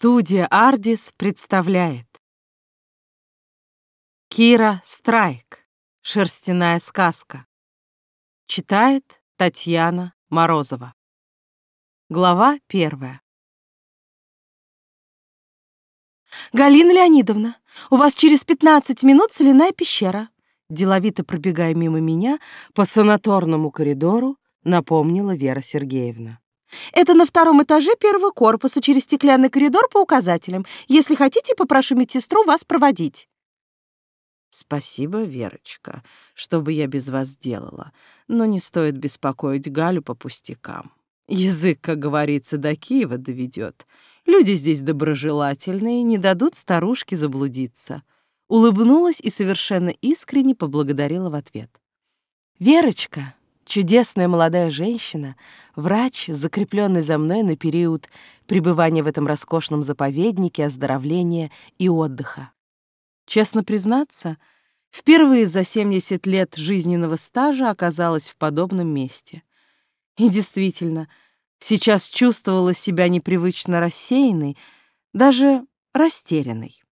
Студия «Ардис» представляет. Кира Страйк. «Шерстяная сказка» Читает Татьяна Морозова. Глава первая. «Галина Леонидовна, у вас через 15 минут соляная пещера», деловито пробегая мимо меня по санаторному коридору, напомнила Вера Сергеевна. Это на втором этаже первого корпуса через стеклянный коридор по указателям. Если хотите, попрошу медсестру вас проводить. Спасибо, Верочка, что бы я без вас делала, но не стоит беспокоить Галю по пустякам. Язык, как говорится, до Киева доведет. Люди здесь доброжелательные, не дадут старушке заблудиться. Улыбнулась и совершенно искренне поблагодарила в ответ. «Верочка, Чудесная молодая женщина, врач, закрепленный за мной на период пребывания в этом роскошном заповеднике, оздоровления и отдыха. Честно признаться, впервые за 70 лет жизненного стажа оказалась в подобном месте. И действительно, сейчас чувствовала себя непривычно рассеянной, даже растерянной.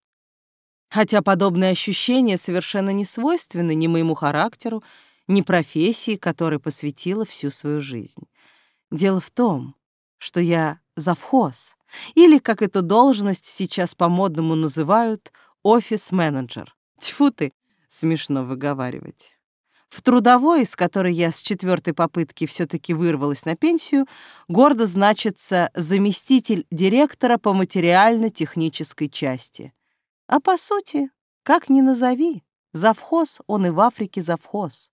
Хотя подобные ощущения совершенно не свойственны ни моему характеру, ни профессии, которой посвятила всю свою жизнь. Дело в том, что я завхоз, или, как эту должность сейчас по-модному называют, офис-менеджер. Тьфу ты, смешно выговаривать. В трудовой, с которой я с четвертой попытки все-таки вырвалась на пенсию, гордо значится заместитель директора по материально-технической части. А по сути, как ни назови, завхоз он и в Африке завхоз.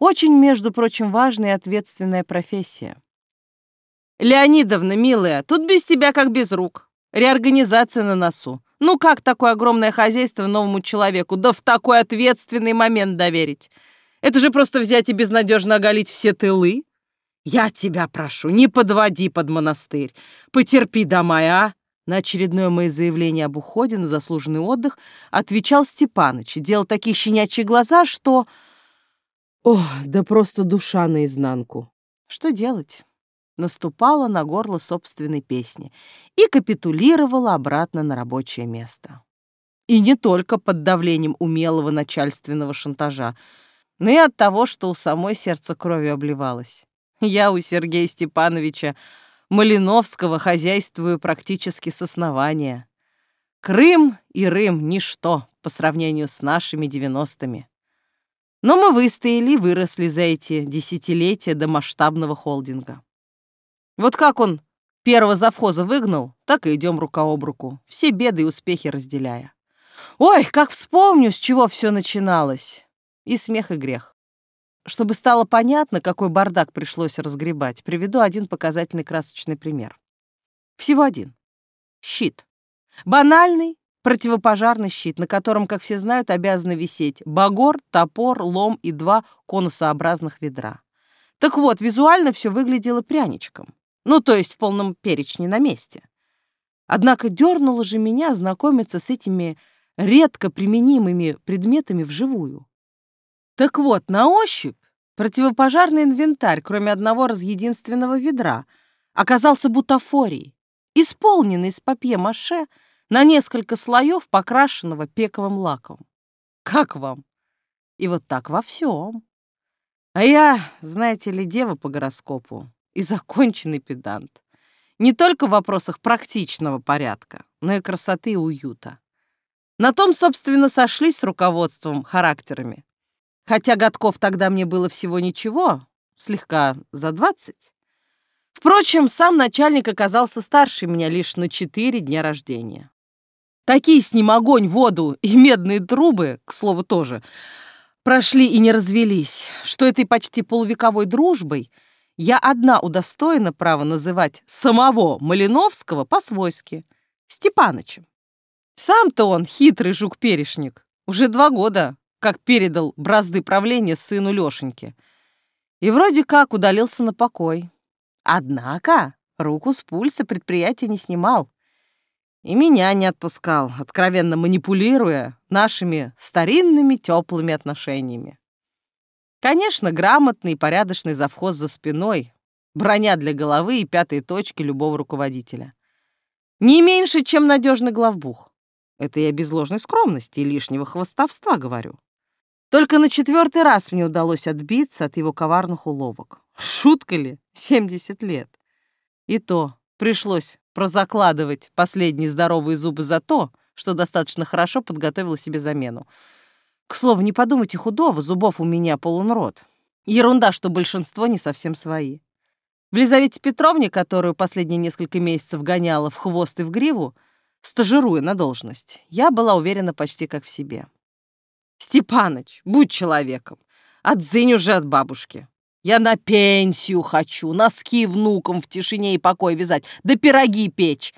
Очень, между прочим, важная и ответственная профессия. «Леонидовна, милая, тут без тебя как без рук. Реорганизация на носу. Ну как такое огромное хозяйство новому человеку, да в такой ответственный момент доверить? Это же просто взять и безнадежно оголить все тылы. Я тебя прошу, не подводи под монастырь. Потерпи до мая, а?» На очередное мое заявление об уходе на заслуженный отдых отвечал Степаныч делал такие щенячьи глаза, что... О, да просто душа наизнанку. Что делать? Наступала на горло собственной песни и капитулировала обратно на рабочее место. И не только под давлением умелого начальственного шантажа, но и от того, что у самой сердце кровью обливалось. Я у Сергея Степановича Малиновского хозяйствую практически с основания. Крым и Рым — ничто по сравнению с нашими девяностыми. Но мы выстояли и выросли за эти десятилетия до масштабного холдинга. Вот как он первого завхоза выгнал, так и идем рука об руку, все беды и успехи разделяя. Ой, как вспомню, с чего все начиналось. И смех, и грех. Чтобы стало понятно, какой бардак пришлось разгребать, приведу один показательный красочный пример. Всего один. Щит. Банальный, Противопожарный щит, на котором, как все знают, обязаны висеть багор, топор, лом и два конусообразных ведра. Так вот, визуально все выглядело пряничком. Ну, то есть в полном перечне на месте. Однако дернуло же меня знакомиться с этими редко применимыми предметами вживую. Так вот, на ощупь противопожарный инвентарь, кроме одного разъединственного ведра, оказался бутафорией, исполненный из папье-маше, на несколько слоев, покрашенного пековым лаком. Как вам? И вот так во всем. А я, знаете ли, дева по гороскопу и законченный педант. Не только в вопросах практичного порядка, но и красоты и уюта. На том, собственно, сошлись с руководством характерами. Хотя годков тогда мне было всего ничего, слегка за двадцать. Впрочем, сам начальник оказался старше меня лишь на четыре дня рождения. Такие с ним огонь, воду и медные трубы, к слову, тоже, прошли и не развелись, что этой почти полувековой дружбой я одна удостоена права называть самого Малиновского по-свойски, Степанычем. Сам-то он хитрый жук-перешник, уже два года, как передал бразды правления сыну Лешеньке. И вроде как удалился на покой. Однако руку с пульса предприятия не снимал. И меня не отпускал, откровенно манипулируя нашими старинными теплыми отношениями. Конечно, грамотный и порядочный завхоз за спиной, броня для головы и пятые точки любого руководителя. Не меньше, чем надежный главбух. Это я без ложной скромности и лишнего хвостовства говорю. Только на четвертый раз мне удалось отбиться от его коварных уловок. Шутка ли? 70 лет. И то пришлось прозакладывать последние здоровые зубы за то, что достаточно хорошо подготовила себе замену. К слову, не подумайте худого, зубов у меня полон рот. Ерунда, что большинство не совсем свои. В Лизавете Петровне, которую последние несколько месяцев гоняла в хвост и в гриву, стажируя на должность, я была уверена почти как в себе. «Степаныч, будь человеком, отзынь уже от бабушки. Я на пенсию хочу, носки внукам в тишине и покое вязать, да пироги печь!»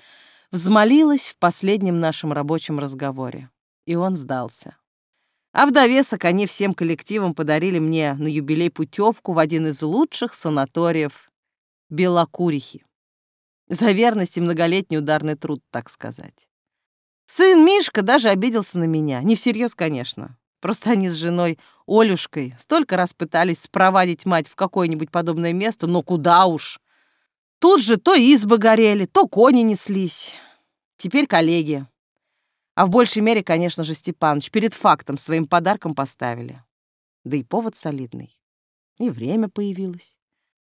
Взмолилась в последнем нашем рабочем разговоре. И он сдался. А в довесок они всем коллективом подарили мне на юбилей путевку в один из лучших санаториев Белокурихи. За верность и многолетний ударный труд, так сказать. Сын Мишка даже обиделся на меня. Не всерьез, конечно. Просто они с женой Олюшкой столько раз пытались спровадить мать в какое-нибудь подобное место, но куда уж. Тут же то избы горели, то кони неслись. Теперь коллеги. А в большей мере, конечно же, Степаныч перед фактом своим подарком поставили. Да и повод солидный. И время появилось.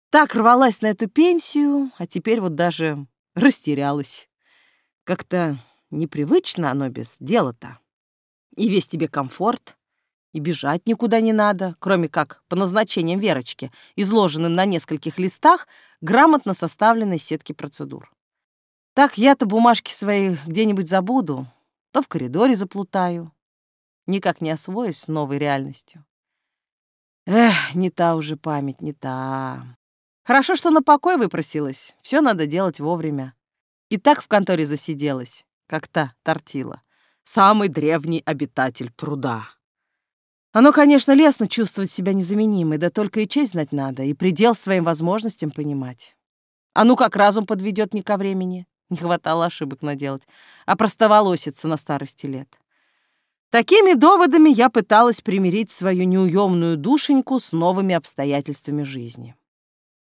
Так рвалась на эту пенсию, а теперь вот даже растерялась. Как-то непривычно оно без дела-то. И весь тебе комфорт, и бежать никуда не надо, кроме как по назначениям Верочки, изложенным на нескольких листах грамотно составленной сетки процедур. Так я-то бумажки свои где-нибудь забуду, то в коридоре заплутаю. Никак не освоюсь с новой реальностью. Эх, не та уже память, не та. Хорошо, что на покой выпросилась. Все надо делать вовремя. И так в конторе засиделась, как та тортила. Самый древний обитатель пруда. Оно, конечно, лестно чувствовать себя незаменимой, да только и честь знать надо, и предел своим возможностям понимать. А ну как разум подведет не ко времени. Не хватало ошибок наделать, а простоволоситься на старости лет. Такими доводами я пыталась примирить свою неуемную душеньку с новыми обстоятельствами жизни.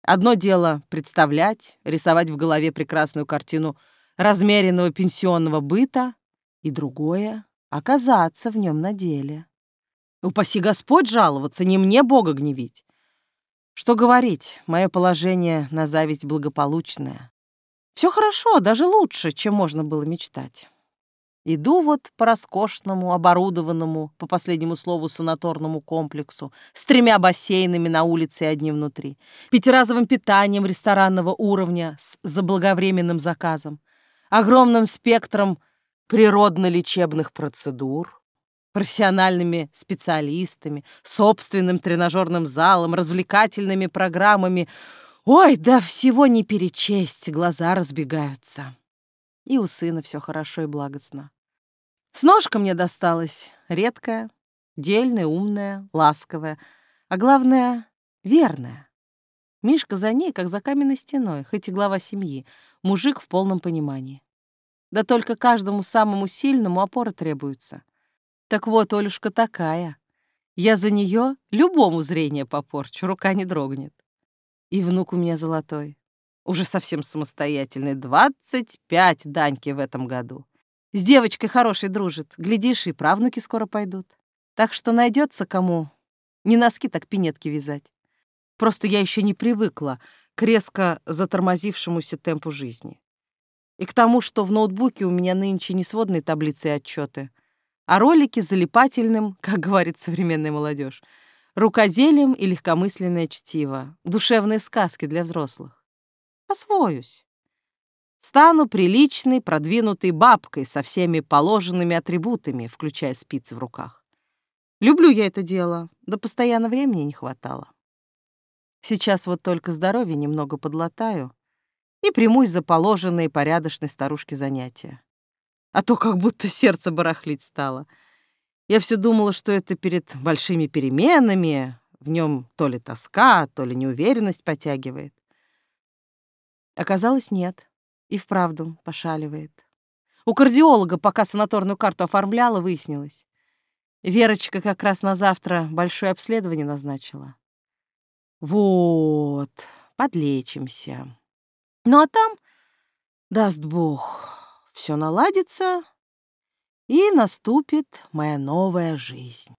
Одно дело представлять, рисовать в голове прекрасную картину размеренного пенсионного быта, и другое — оказаться в нем на деле. Упаси Господь жаловаться, не мне Бога гневить. Что говорить, мое положение на зависть благополучное. Все хорошо, даже лучше, чем можно было мечтать. Иду вот по роскошному, оборудованному, по последнему слову, санаторному комплексу, с тремя бассейнами на улице и одним внутри, пятиразовым питанием ресторанного уровня с заблаговременным заказом, огромным спектром природно-лечебных процедур, профессиональными специалистами, собственным тренажерным залом, развлекательными программами — Ой, да всего не перечесть, глаза разбегаются. И у сына все хорошо и благостно. С ножка мне досталась редкая, дельная, умная, ласковая, а главное — верная. Мишка за ней, как за каменной стеной, хоть и глава семьи, мужик в полном понимании. Да только каждому самому сильному опора требуется. Так вот, Олюшка такая. Я за нее любому зрение попорчу, рука не дрогнет. И внук у меня золотой. Уже совсем самостоятельный. Двадцать пять Даньки в этом году. С девочкой хорошей дружит. Глядишь, и правнуки скоро пойдут. Так что найдется кому не носки, так пинетки вязать. Просто я еще не привыкла к резко затормозившемуся темпу жизни. И к тому, что в ноутбуке у меня нынче не сводные таблицы и отчеты, а ролики залипательным, как говорит современная молодежь, рукоделием и легкомысленное чтиво, душевные сказки для взрослых. Освоюсь. Стану приличной, продвинутой бабкой со всеми положенными атрибутами, включая спицы в руках. Люблю я это дело, да постоянно времени не хватало. Сейчас вот только здоровье немного подлатаю и примусь за положенные порядочной старушке занятия. А то как будто сердце барахлить стало — я все думала, что это перед большими переменами, в нем то ли тоска, то ли неуверенность потягивает. Оказалось, нет. И вправду пошаливает. У кардиолога, пока санаторную карту оформляла, выяснилось. Верочка как раз на завтра большое обследование назначила. Вот, подлечимся. Ну а там, даст Бог, все наладится, и наступит моя новая жизнь.